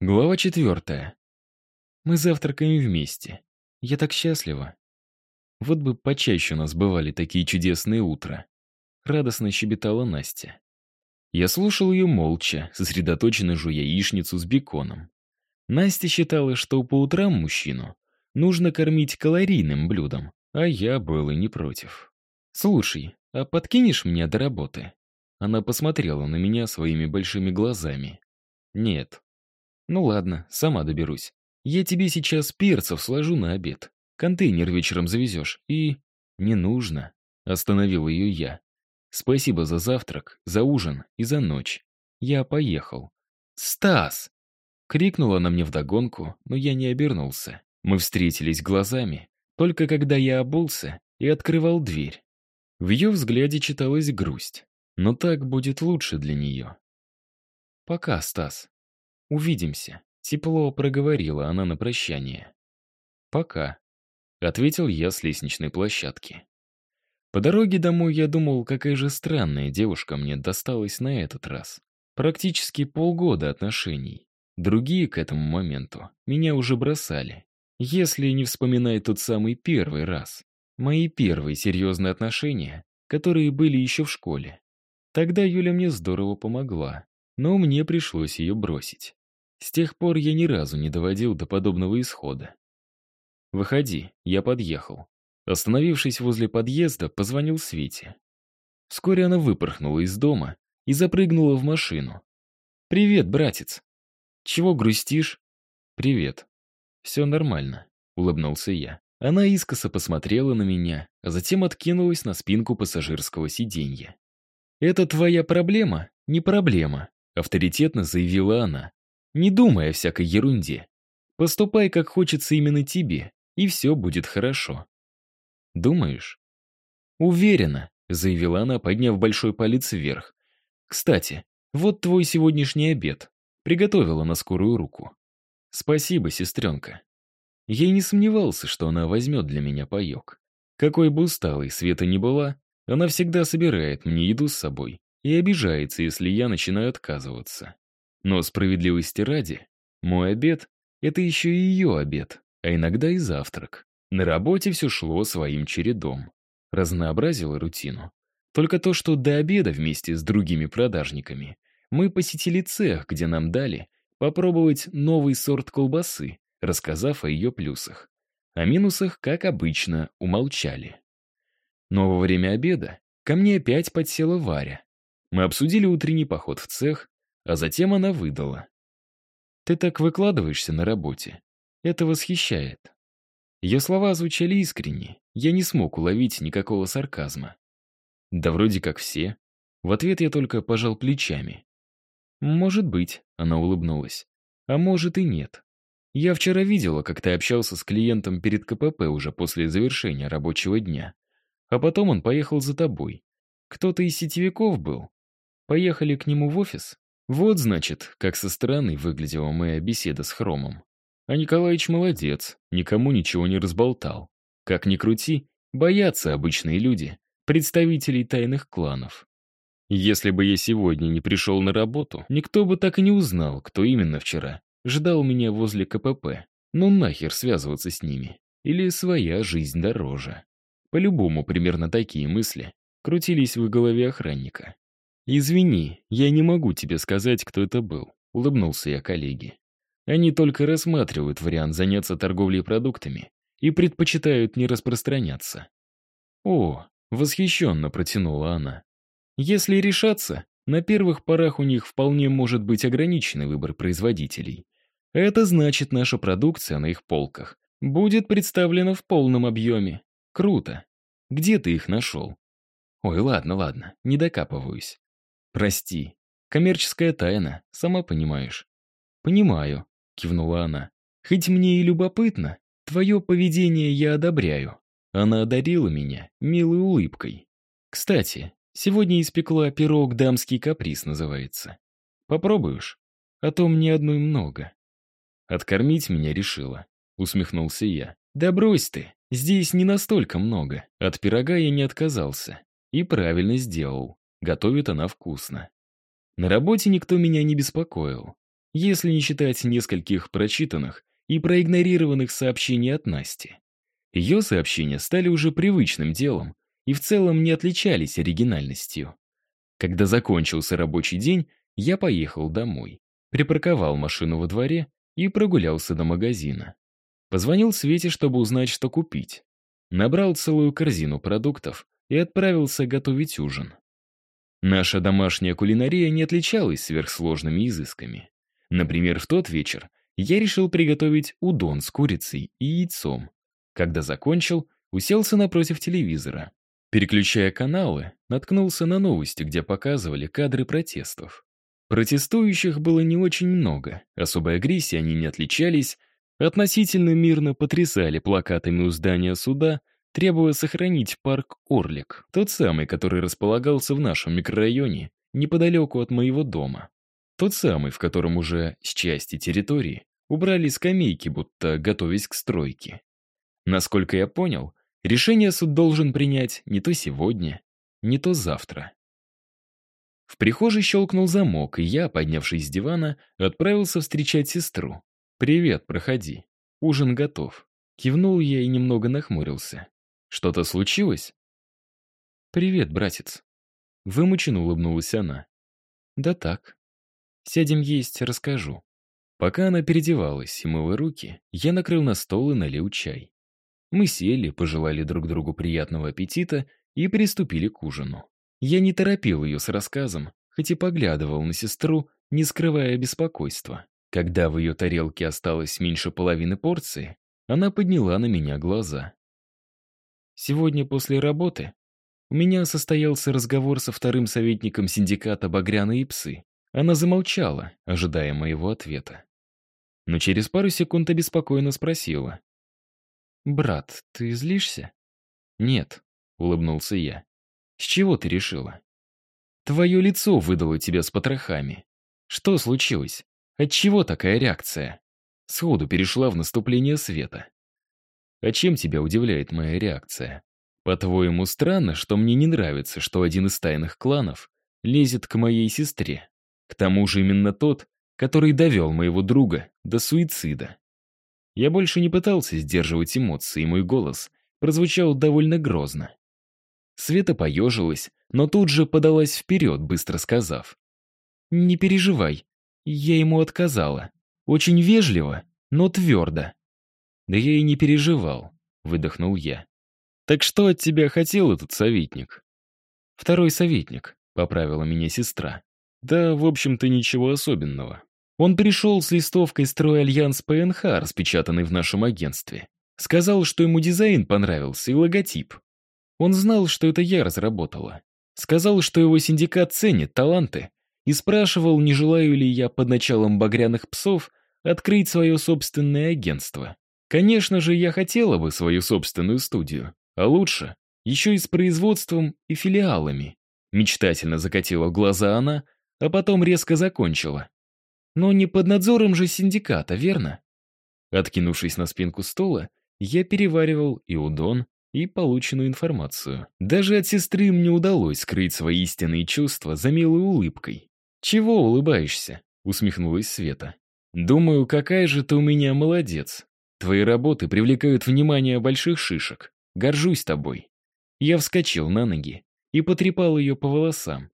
Глава четвертая. Мы завтракаем вместе. Я так счастлива. Вот бы почаще у нас бывали такие чудесные утра. Радостно щебетала Настя. Я слушал ее молча, сосредоточенно жуя яичницу с беконом. Настя считала, что по утрам мужчину нужно кормить калорийным блюдом, а я был и не против. «Слушай, а подкинешь меня до работы?» Она посмотрела на меня своими большими глазами. «Нет, ну ладно, сама доберусь. Я тебе сейчас перцев сложу на обед. Контейнер вечером завезешь. И... Не нужно. Остановил ее я. Спасибо за завтрак, за ужин и за ночь. Я поехал. «Стас!» Крикнула она мне вдогонку, но я не обернулся. Мы встретились глазами, только когда я обулся и открывал дверь. В ее взгляде читалась грусть. Но так будет лучше для нее. «Пока, Стас», «Увидимся», — тепло проговорила она на прощание. «Пока», — ответил я с лестничной площадки. По дороге домой я думал, какая же странная девушка мне досталась на этот раз. Практически полгода отношений. Другие к этому моменту меня уже бросали. Если не вспоминать тот самый первый раз. Мои первые серьезные отношения, которые были еще в школе. Тогда Юля мне здорово помогла, но мне пришлось ее бросить. С тех пор я ни разу не доводил до подобного исхода. «Выходи, я подъехал». Остановившись возле подъезда, позвонил Свете. Вскоре она выпорхнула из дома и запрыгнула в машину. «Привет, братец!» «Чего грустишь?» «Привет. Все нормально», — улыбнулся я. Она искоса посмотрела на меня, а затем откинулась на спинку пассажирского сиденья. «Это твоя проблема? Не проблема», — авторитетно заявила она. Не думай о всякой ерунде. Поступай, как хочется именно тебе, и все будет хорошо. Думаешь? Уверена, заявила она, подняв большой палец вверх. Кстати, вот твой сегодняшний обед. Приготовила на скорую руку. Спасибо, сестренка. Я и не сомневался, что она возьмет для меня паек. Какой бы усталой Света ни была, она всегда собирает мне еду с собой и обижается, если я начинаю отказываться. Но справедливости ради, мой обед — это еще и ее обед, а иногда и завтрак. На работе все шло своим чередом. Разнообразило рутину. Только то, что до обеда вместе с другими продажниками мы посетили цех, где нам дали попробовать новый сорт колбасы, рассказав о ее плюсах. О минусах, как обычно, умолчали. Но во время обеда ко мне опять подсела Варя. Мы обсудили утренний поход в цех, а затем она выдала. «Ты так выкладываешься на работе. Это восхищает». Ее слова звучали искренне, я не смог уловить никакого сарказма. Да вроде как все. В ответ я только пожал плечами. «Может быть», — она улыбнулась. «А может и нет. Я вчера видела, как ты общался с клиентом перед КПП уже после завершения рабочего дня. А потом он поехал за тобой. Кто-то из сетевиков был. Поехали к нему в офис?» Вот, значит, как со стороны выглядела моя беседа с Хромом. А Николаевич молодец, никому ничего не разболтал. Как ни крути, боятся обычные люди, представителей тайных кланов. Если бы я сегодня не пришел на работу, никто бы так и не узнал, кто именно вчера ждал меня возле КПП. Ну нахер связываться с ними. Или своя жизнь дороже. По-любому примерно такие мысли крутились в голове охранника. «Извини, я не могу тебе сказать, кто это был», — улыбнулся я коллеге. «Они только рассматривают вариант заняться торговлей продуктами и предпочитают не распространяться». «О», — восхищенно протянула она. «Если решаться, на первых порах у них вполне может быть ограниченный выбор производителей. Это значит, наша продукция на их полках будет представлена в полном объеме. Круто. Где ты их нашел?» «Ой, ладно, ладно, не докапываюсь. «Прости. Коммерческая тайна, сама понимаешь». «Понимаю», — кивнула она. «Хоть мне и любопытно, твое поведение я одобряю». Она одарила меня милой улыбкой. «Кстати, сегодня испекла пирог «Дамский каприз» называется. Попробуешь? А то мне одной много». «Откормить меня решила», — усмехнулся я. «Да брось ты, здесь не настолько много. От пирога я не отказался. И правильно сделал. Готовит она вкусно. На работе никто меня не беспокоил. если не считать нескольких прочитанных и проигнорированных сообщений от Насти. Ее сообщения стали уже привычным делом и в целом не отличались оригинальностью. Когда закончился рабочий день, я поехал домой, припарковал машину во дворе и прогулялся до магазина. Позвонил Свете, чтобы узнать, что купить. Набрал целую корзину продуктов и отправился готовить ужин. Наша домашняя кулинария не отличалась сверхсложными изысками. Например, в тот вечер я решил приготовить удон с курицей и яйцом. Когда закончил, уселся напротив телевизора. Переключая каналы, наткнулся на новости, где показывали кадры протестов. Протестующих было не очень много, особой агрессии они не отличались, относительно мирно потрясали плакатами у здания суда, требуя сохранить парк Орлик, тот самый, который располагался в нашем микрорайоне, неподалеку от моего дома. Тот самый, в котором уже с части территории убрали скамейки, будто готовясь к стройке. Насколько я понял, решение суд должен принять не то сегодня, не то завтра. В прихожей щелкнул замок, и я, поднявшись с дивана, отправился встречать сестру. «Привет, проходи. Ужин готов». Кивнул я и немного нахмурился. «Что-то случилось?» «Привет, братец». Вымученно улыбнулась она. «Да так. Сядем есть, расскажу». Пока она переодевалась и мыла руки, я накрыл на стол и налил чай. Мы сели, пожелали друг другу приятного аппетита и приступили к ужину. Я не торопил ее с рассказом, хоть и поглядывал на сестру, не скрывая беспокойства. Когда в ее тарелке осталось меньше половины порции, она подняла на меня глаза. Сегодня после работы у меня состоялся разговор со вторым советником синдиката «Багряные псы». Она замолчала, ожидая моего ответа. Но через пару секунд обеспокоенно спросила. «Брат, ты злишься?» «Нет», — улыбнулся я. С чего ты решила? Твое лицо выдало тебя с потрохами. Что случилось? Отчего такая реакция? Сходу перешла в наступление света. А чем тебя удивляет моя реакция? По-твоему, странно, что мне не нравится, что один из тайных кланов лезет к моей сестре? К тому же именно тот, который довел моего друга до суицида. Я больше не пытался сдерживать эмоции, и мой голос прозвучал довольно грозно. Света поежилась, но тут же подалась вперед, быстро сказав. «Не переживай, я ему отказала. Очень вежливо, но твердо». «Да я и не переживал», — выдохнул я. «Так что от тебя хотел этот советник?» «Второй советник», — поправила меня сестра. «Да, в общем-то, ничего особенного. Он пришел с листовкой «Стройальянс ПНХ», распечатанной в нашем агентстве. Сказал, что ему дизайн понравился и логотип. Он знал, что это я разработала. Сказал, что его синдикат ценит таланты, и спрашивал, не желаю ли я под началом багряных псов открыть свое собственное агентство. Конечно же, я хотела бы свою собственную студию, а лучше еще и с производством и филиалами. Мечтательно закатила глаза она, а потом резко закончила. Но не под надзором же синдиката, верно? Откинувшись на спинку стола, я переваривал и удон, и полученную информацию. Даже от сестры мне удалось скрыть свои истинные чувства за милой улыбкой. «Чего улыбаешься?» — усмехнулась Света. «Думаю, какая же ты у меня молодец. Твои работы привлекают внимание больших шишек. Горжусь тобой». Я вскочил на ноги и потрепал ее по волосам.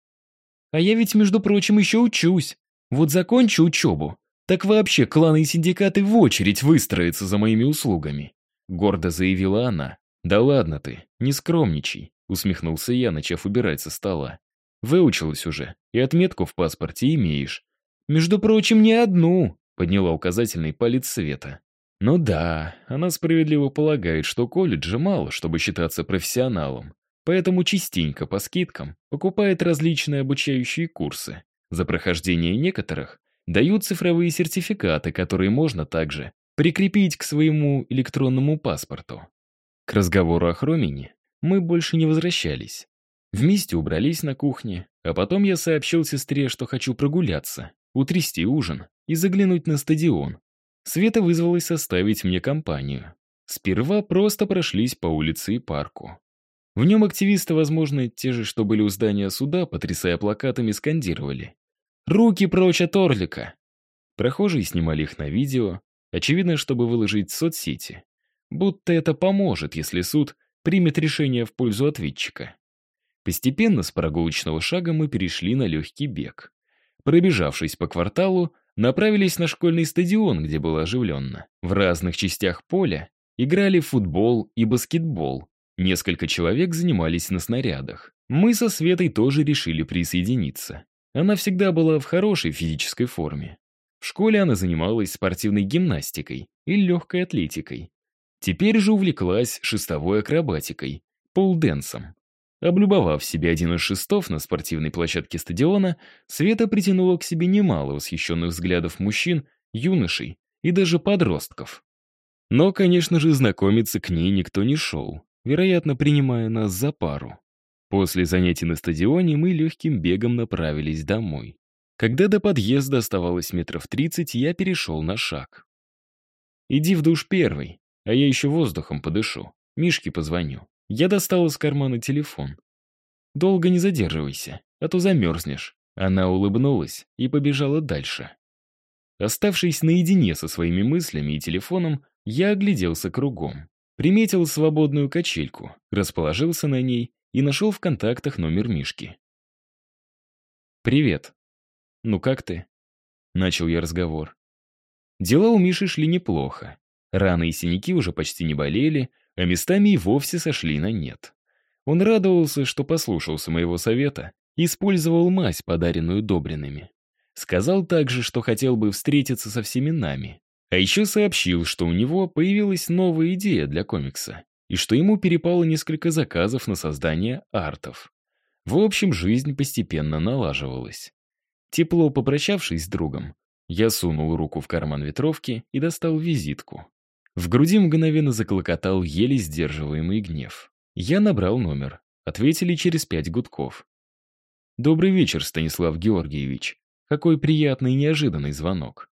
«А я ведь, между прочим, еще учусь. Вот закончу учебу, так вообще кланы и синдикаты в очередь выстроятся за моими услугами», — гордо заявила она. «Да ладно ты, не скромничай», — усмехнулся я, начав убирать со стола. «Выучилась уже, и отметку в паспорте имеешь». «Между прочим, не одну», — подняла указательный палец Света. «Ну да, она справедливо полагает, что колледжа мало, чтобы считаться профессионалом, поэтому частенько по скидкам покупает различные обучающие курсы. За прохождение некоторых дают цифровые сертификаты, которые можно также прикрепить к своему электронному паспорту. К разговору о Хромине мы больше не возвращались. Вместе убрались на кухне, а потом я сообщил сестре, что хочу прогуляться, утрясти ужин и заглянуть на стадион. Света вызвалась составить мне компанию. Сперва просто прошлись по улице и парку. В нем активисты, возможно, те же, что были у здания суда, потрясая плакатами, скандировали. «Руки прочь от Орлика!» Прохожие снимали их на видео, очевидно, чтобы выложить в соцсети. Будто это поможет, если суд примет решение в пользу ответчика. Постепенно с прогулочного шага мы перешли на легкий бег. Пробежавшись по кварталу, направились на школьный стадион, где было оживленно. В разных частях поля играли в футбол и баскетбол. Несколько человек занимались на снарядах. Мы со Светой тоже решили присоединиться. Она всегда была в хорошей физической форме. В школе она занималась спортивной гимнастикой и легкой атлетикой. Теперь же увлеклась шестовой акробатикой, полденсом. Облюбовав себе один из шестов на спортивной площадке стадиона, Света притянула к себе немало восхищенных взглядов мужчин, юношей и даже подростков. Но, конечно же, знакомиться к ней никто не шел, вероятно, принимая нас за пару. После занятий на стадионе мы легким бегом направились домой. Когда до подъезда оставалось метров тридцать, я перешел на шаг. «Иди в душ первый, а я еще воздухом подышу. Мишке позвоню». Я достал из кармана телефон. «Долго не задерживайся, а то замерзнешь». Она улыбнулась и побежала дальше. Оставшись наедине со своими мыслями и телефоном, я огляделся кругом. Приметил свободную качельку, расположился на ней и нашел в контактах номер Мишки. «Привет. Ну как ты?» Начал я разговор. Дела у Миши шли неплохо. Раны и синяки уже почти не болели, а местами и вовсе сошли на нет. Он радовался, что послушался моего совета и использовал мазь, подаренную Добринами. Сказал также, что хотел бы встретиться со всеми нами. А еще сообщил, что у него появилась новая идея для комикса, и что ему перепало несколько заказов на создание артов. В общем, жизнь постепенно налаживалась. Тепло попрощавшись с другом, я сунул руку в карман ветровки и достал визитку. В груди мгновенно заклокотал еле сдерживаемый гнев. Я набрал номер. Ответили через пять гудков. «Добрый вечер, Станислав Георгиевич. Какой приятный и неожиданный звонок».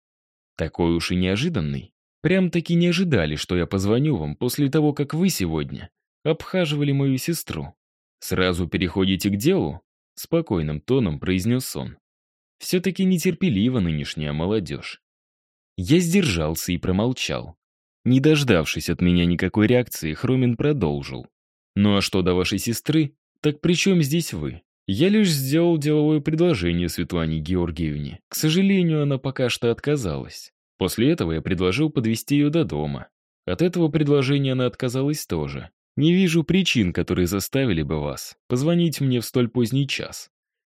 «Такой уж и неожиданный. Прям-таки не ожидали, что я позвоню вам после того, как вы сегодня обхаживали мою сестру. Сразу переходите к делу?» Спокойным тоном произнес он. Все-таки нетерпелива нынешняя молодежь. Я сдержался и промолчал. Не дождавшись от меня никакой реакции, Хромин продолжил. «Ну а что до вашей сестры? Так при чем здесь вы? Я лишь сделал деловое предложение Светлане Георгиевне. К сожалению, она пока что отказалась. После этого я предложил подвести ее до дома. От этого предложения она отказалась тоже. Не вижу причин, которые заставили бы вас позвонить мне в столь поздний час.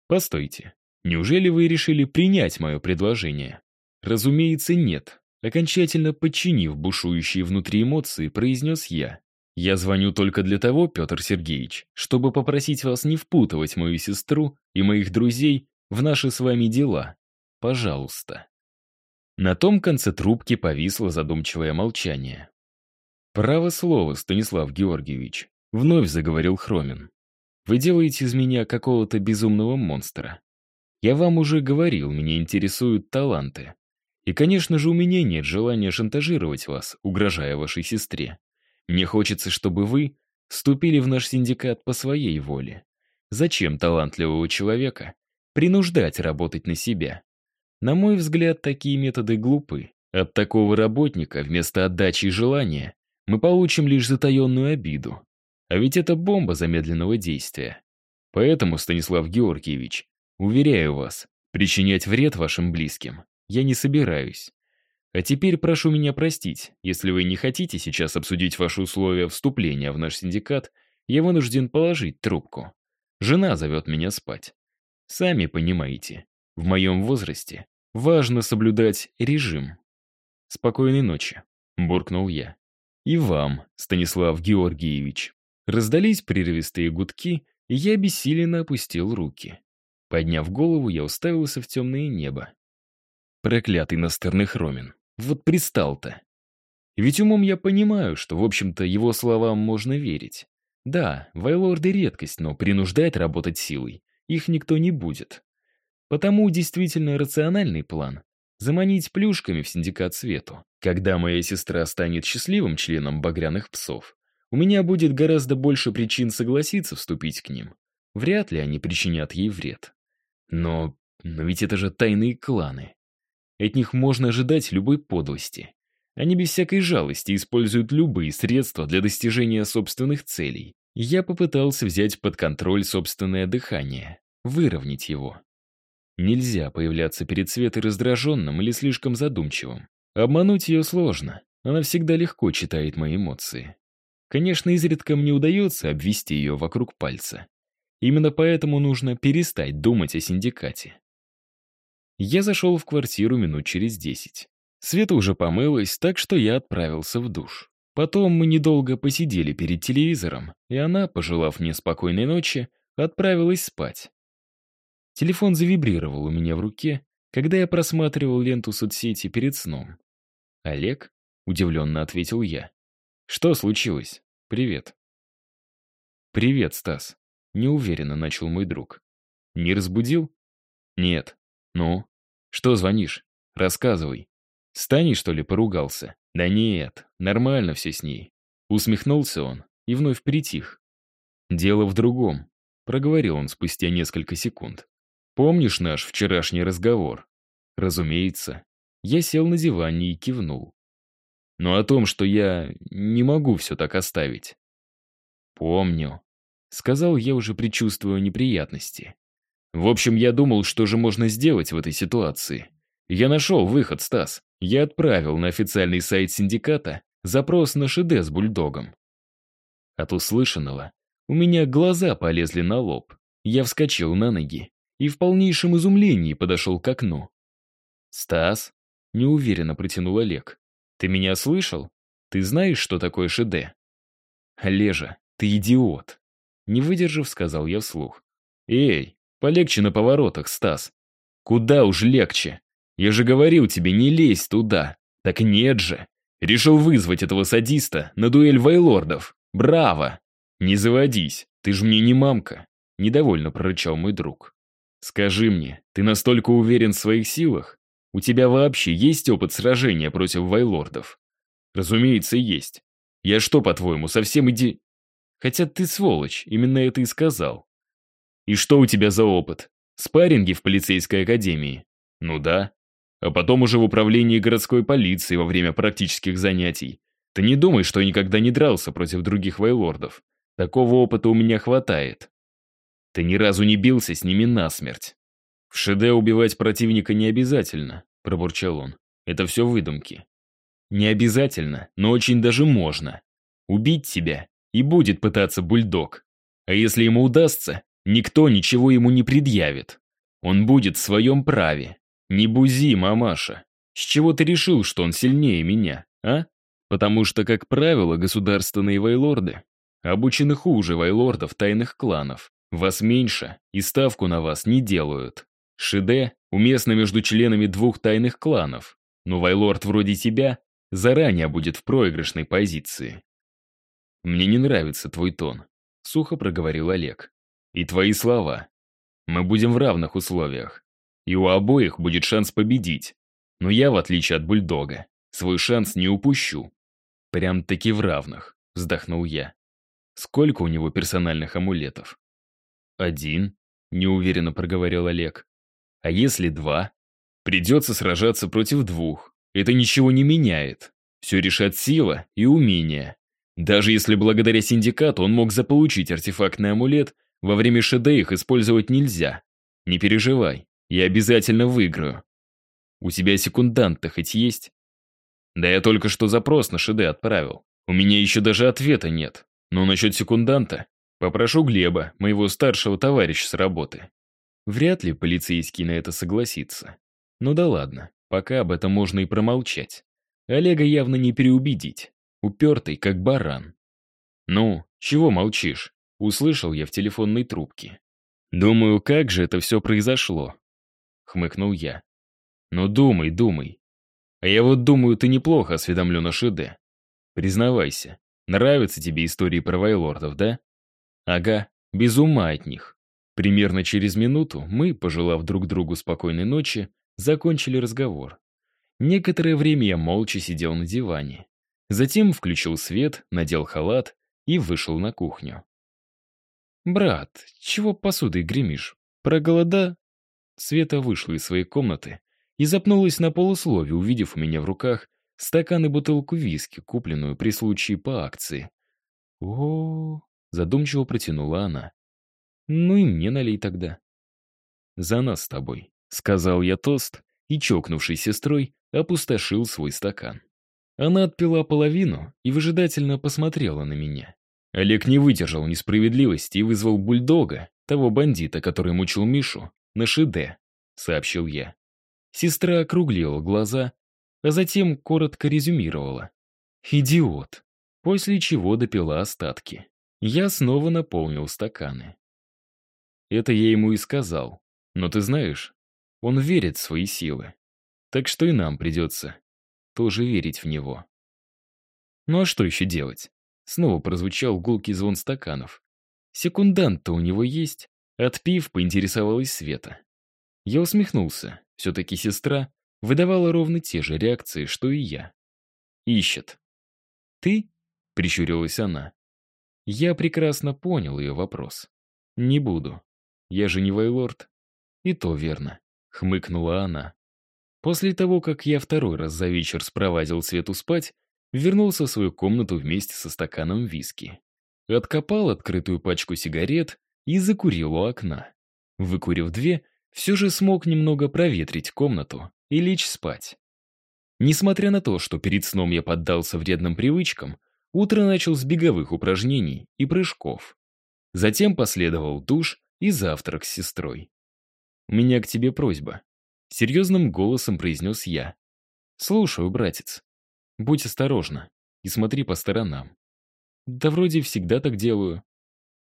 Постойте, неужели вы решили принять мое предложение? Разумеется, нет. Окончательно подчинив бушующие внутри эмоции, произнес я. «Я звоню только для того, Петр Сергеевич, чтобы попросить вас не впутывать мою сестру и моих друзей в наши с вами дела. Пожалуйста». На том конце трубки повисло задумчивое молчание. «Право слово, Станислав Георгиевич», — вновь заговорил Хромин. «Вы делаете из меня какого-то безумного монстра. Я вам уже говорил, меня интересуют таланты. И, конечно же, у меня нет желания шантажировать вас, угрожая вашей сестре. Мне хочется, чтобы вы вступили в наш синдикат по своей воле. Зачем талантливого человека принуждать работать на себя? На мой взгляд, такие методы глупы. От такого работника вместо отдачи и желания мы получим лишь затаенную обиду. А ведь это бомба замедленного действия. Поэтому, Станислав Георгиевич, уверяю вас, причинять вред вашим близким я не собираюсь. А теперь прошу меня простить, если вы не хотите сейчас обсудить ваши условия вступления в наш синдикат, я вынужден положить трубку. Жена зовет меня спать. Сами понимаете, в моем возрасте важно соблюдать режим. Спокойной ночи, буркнул я. И вам, Станислав Георгиевич. Раздались прерывистые гудки, и я бессиленно опустил руки. Подняв голову, я уставился в темное небо. Проклятый настырный Хромин. Вот пристал-то. Ведь умом я понимаю, что, в общем-то, его словам можно верить. Да, вайлорды редкость, но принуждать работать силой их никто не будет. Потому действительно рациональный план — заманить плюшками в синдикат свету. Когда моя сестра станет счастливым членом багряных псов, у меня будет гораздо больше причин согласиться вступить к ним. Вряд ли они причинят ей вред. Но, но ведь это же тайные кланы. От них можно ожидать любой подлости. Они без всякой жалости используют любые средства для достижения собственных целей. Я попытался взять под контроль собственное дыхание, выровнять его. Нельзя появляться перед Светой раздраженным или слишком задумчивым. Обмануть ее сложно, она всегда легко читает мои эмоции. Конечно, изредка мне удается обвести ее вокруг пальца. Именно поэтому нужно перестать думать о синдикате. Я зашел в квартиру минут через десять. Света уже помылась, так что я отправился в душ. Потом мы недолго посидели перед телевизором, и она, пожелав мне спокойной ночи, отправилась спать. Телефон завибрировал у меня в руке, когда я просматривал ленту соцсети перед сном. «Олег?» — удивленно ответил я. «Что случилось? Привет». «Привет, Стас», — неуверенно начал мой друг. «Не разбудил?» «Нет». «Ну? Что звонишь? Рассказывай». С что ли, поругался? Да нет, нормально все с ней. Усмехнулся он и вновь притих. Дело в другом, проговорил он спустя несколько секунд. Помнишь наш вчерашний разговор? Разумеется. Я сел на диване и кивнул. Но о том, что я не могу все так оставить. Помню. Сказал я, уже предчувствуя неприятности. В общем, я думал, что же можно сделать в этой ситуации. Я нашел выход, Стас. Я отправил на официальный сайт синдиката запрос на ШД с бульдогом. От услышанного у меня глаза полезли на лоб. Я вскочил на ноги и в полнейшем изумлении подошел к окну. «Стас?» — неуверенно протянул Олег. «Ты меня слышал? Ты знаешь, что такое ШД?» «Олежа, ты идиот!» Не выдержав, сказал я вслух. «Эй, полегче на поворотах, Стас!» «Куда уж легче!» Я же говорил тебе, не лезь туда. Так нет же. Решил вызвать этого садиста на дуэль вайлордов. Браво! Не заводись, ты же мне не мамка. Недовольно прорычал мой друг. Скажи мне, ты настолько уверен в своих силах? У тебя вообще есть опыт сражения против вайлордов? Разумеется, есть. Я что, по-твоему, совсем иди... Хотя ты сволочь, именно это и сказал. И что у тебя за опыт? Спарринги в полицейской академии? Ну да а потом уже в управлении городской полиции во время практических занятий. Ты не думай, что я никогда не дрался против других вайлордов. Такого опыта у меня хватает. Ты ни разу не бился с ними насмерть. В ШД убивать противника не обязательно, пробурчал он. Это все выдумки. Не обязательно, но очень даже можно. Убить тебя и будет пытаться бульдог. А если ему удастся, никто ничего ему не предъявит. Он будет в своем праве. «Не бузи, мамаша. С чего ты решил, что он сильнее меня, а? Потому что, как правило, государственные вайлорды обучены хуже вайлордов тайных кланов. Вас меньше, и ставку на вас не делают. Шиде уместно между членами двух тайных кланов, но вайлорд вроде тебя заранее будет в проигрышной позиции. «Мне не нравится твой тон», — сухо проговорил Олег. «И твои слова. Мы будем в равных условиях и у обоих будет шанс победить. Но я, в отличие от бульдога, свой шанс не упущу. Прям-таки в равных, вздохнул я. Сколько у него персональных амулетов? Один, неуверенно проговорил Олег. А если два? Придется сражаться против двух. Это ничего не меняет. Все решат сила и умение. Даже если благодаря синдикату он мог заполучить артефактный амулет, во время ШД их использовать нельзя. Не переживай, я обязательно выиграю. У тебя секундант-то хоть есть? Да я только что запрос на ШД отправил. У меня еще даже ответа нет. Но насчет секунданта попрошу Глеба, моего старшего товарища с работы. Вряд ли полицейский на это согласится. Ну да ладно, пока об этом можно и промолчать. Олега явно не переубедить. Упертый, как баран. «Ну, чего молчишь?» Услышал я в телефонной трубке. Думаю, как же это все произошло хмыкнул я. «Ну думай, думай. А я вот думаю, ты неплохо осведомлен о Шиде. Признавайся, нравятся тебе истории про вайлордов, да? Ага, без ума от них. Примерно через минуту мы, пожелав друг другу спокойной ночи, закончили разговор. Некоторое время я молча сидел на диване. Затем включил свет, надел халат и вышел на кухню. «Брат, чего посудой гремишь? Проголода?» Света вышла из своей комнаты и запнулась на полуслове, увидев у меня в руках стакан и бутылку виски, купленную при случае по акции. о, задумчиво протянула она. «Ну и мне налей тогда». «За нас с тобой», — сказал я тост, и, чокнувшись сестрой, опустошил свой стакан. Она отпила половину и выжидательно посмотрела на меня. Олег не выдержал несправедливости и вызвал бульдога, того бандита, который мучил Мишу, на шиде, сообщил я. Сестра округлила глаза, а затем коротко резюмировала. «Идиот!» После чего допила остатки. Я снова наполнил стаканы. Это я ему и сказал. Но ты знаешь, он верит в свои силы. Так что и нам придется тоже верить в него. Ну а что еще делать? Снова прозвучал гулкий звон стаканов. Секундант-то у него есть. Отпив, поинтересовалась Света. Я усмехнулся. Все-таки сестра выдавала ровно те же реакции, что и я. Ищет. «Ты?» — прищурилась она. Я прекрасно понял ее вопрос. «Не буду. Я же не Вайлорд». «И то верно», — хмыкнула она. После того, как я второй раз за вечер спровадил Свету спать, вернулся в свою комнату вместе со стаканом виски. Откопал открытую пачку сигарет и закурил у окна. Выкурив две, все же смог немного проветрить комнату и лечь спать. Несмотря на то, что перед сном я поддался вредным привычкам, утро начал с беговых упражнений и прыжков. Затем последовал душ и завтрак с сестрой. «У меня к тебе просьба», — серьезным голосом произнес я. «Слушаю, братец. Будь осторожна и смотри по сторонам. Да вроде всегда так делаю.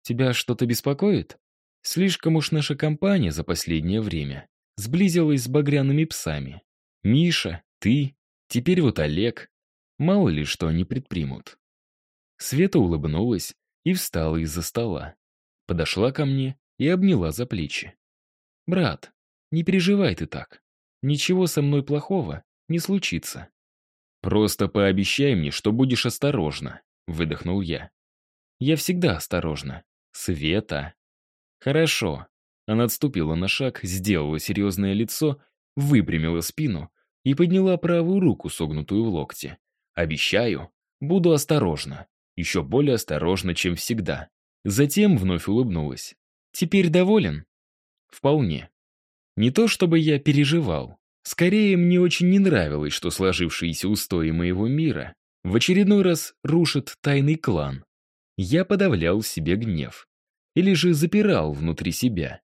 Тебя что-то беспокоит? Слишком уж наша компания за последнее время сблизилась с багряными псами. Миша, ты, теперь вот Олег. Мало ли, что они предпримут. Света улыбнулась и встала из-за стола. Подошла ко мне и обняла за плечи. «Брат, не переживай ты так. Ничего со мной плохого не случится. Просто пообещай мне, что будешь осторожна, выдохнул я. Я всегда осторожна. Света. Хорошо. Она отступила на шаг, сделала серьезное лицо, выпрямила спину и подняла правую руку, согнутую в локте. Обещаю, буду осторожна. Еще более осторожна, чем всегда. Затем вновь улыбнулась. Теперь доволен? Вполне. Не то чтобы я переживал. Скорее, мне очень не нравилось, что сложившиеся устои моего мира в очередной раз рушат тайный клан. Я подавлял себе гнев. Или же запирал внутри себя.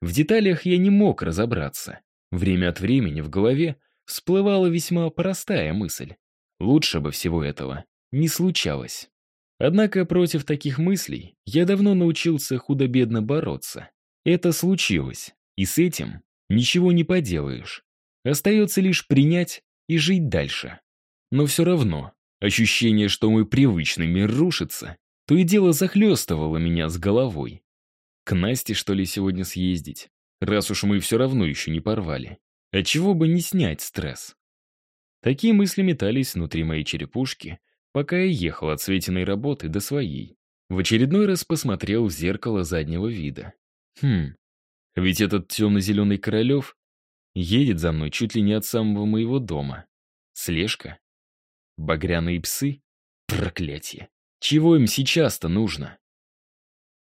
В деталях я не мог разобраться. Время от времени в голове всплывала весьма простая мысль. Лучше бы всего этого не случалось. Однако против таких мыслей я давно научился худо-бедно бороться. Это случилось, и с этим Ничего не поделаешь. Остается лишь принять и жить дальше. Но все равно, ощущение, что мой привычный мир рушится, то и дело захлестывало меня с головой. К Насте, что ли, сегодня съездить? Раз уж мы все равно еще не порвали. Отчего бы не снять стресс? Такие мысли метались внутри моей черепушки, пока я ехал от Светиной работы до своей. В очередной раз посмотрел в зеркало заднего вида. Хм, ведь этот темно-зеленый Королев едет за мной чуть ли не от самого моего дома. Слежка? Багряные псы? Проклятие. Чего им сейчас-то нужно?